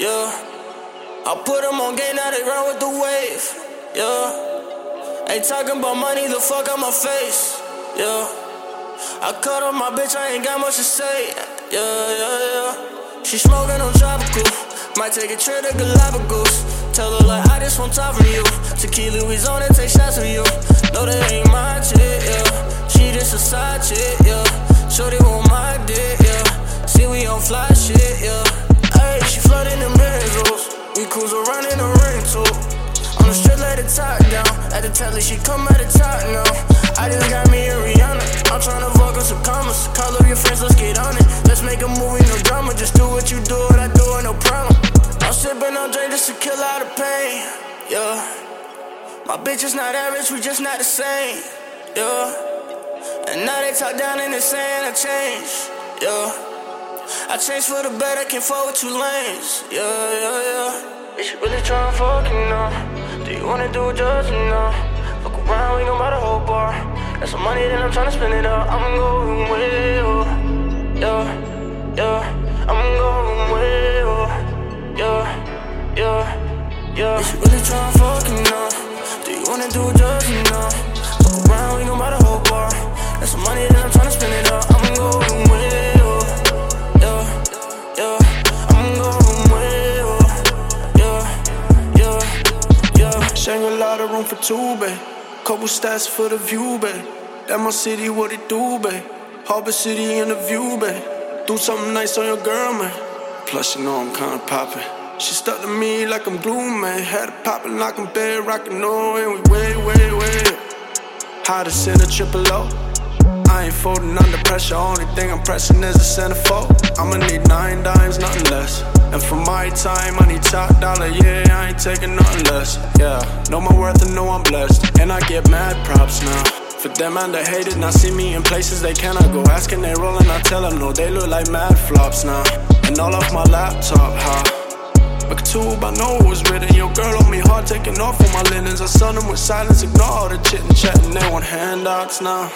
Yeah. I put them on game, now they run with the wave. Yeah. Ain't talking about money, the fuck on my face. Yeah. I cut off my bitch, I ain't got much to say. Yeah, yeah, yeah. She smoking on tropical. Might take a trip to Galapagos. Tell her like I just want top from you. Tequila, we on and take shots of you. No, that ain't my chick, yeah. She just a side chick, yeah. At the telly, she come at the top now. I just got me a Rihanna. I'm tryna fuck up some commas. Call up your friends, let's get on it. Let's make a movie, no drama. Just do what you do, what I do, no problem. I'm sipping on drink just to kill all the pain. Yeah. My bitch is not average, we just not the same. Yeah. And now they talk down and they saying I changed. Yeah. I changed for the better, can't fuck with two lanes. Yeah, yeah, yeah. Is you really tryna fuck you know? Do you wanna do drugs you know? Fuck around, we gon' buy the whole bar. Got some money, then I'm tryna spend it up. I'm going with you. Yeah, yeah. I'm going with you. Yeah, yeah, yeah. Is you really tryna fuck you know? Do you wanna do drugs you know? Fuck around, we gon' buy the whole bar. Got some money, then I'm tryna spend Shangri-La, the room for two, babe. Couple stats for the view, babe. That my city, what it do, babe. Harbor City in the view, babe. Do something nice on your girl, man. Plus, you know I'm kinda poppin'. She stuck to me like I'm glue, man. Had it poppin' like I'm bed rockin', no, and we way, way, way. Hottest in a triple O. I ain't folding under pressure. Only thing I'm pressing is a centerfold. I'ma need nine dimes, nothing less. And for my time, I need top dollar. Yeah, I ain't taking nothing less. Yeah, know my worth and know I'm blessed. And I get mad props now. For them and they hate it, now see me in places they cannot go. Asking they rollin', I tell them no. They look like mad flops now. And all off my laptop, huh? At tube, I know it was written. Your girl on me hard, taking off all my linens. I sun them with silence, ignore all the chit and chatting. They want handouts now.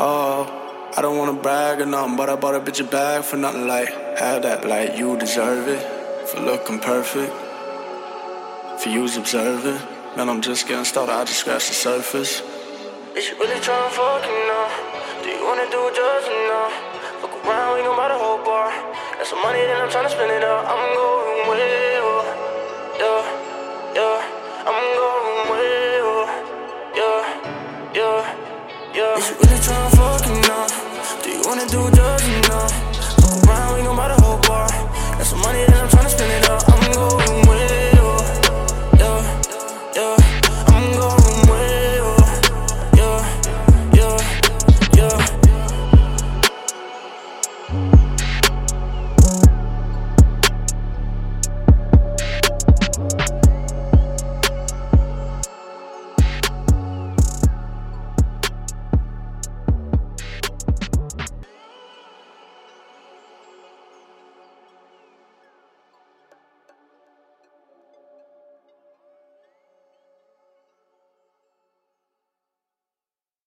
Oh, I don't wanna brag or nothing, but I bought a bitch a bag for nothing like have that like you deserve it for looking perfect. For you's observing, man, I'm just getting started. I just scratched the surface. Is you really tryna fuck you know? Do you wanna do drugs you know? Fuck around, we gon' buy the whole bar. Got some money, then I'm tryna spend it up. I'm going with you. Yeah, yeah. I'm going with you. Yeah, yeah, yeah. Is you really tryna fuck you know? Do you wanna do it just drugs? Fuck around, we gon' buy the whole bar. That's some money that I'm tryna spend it up. I'm going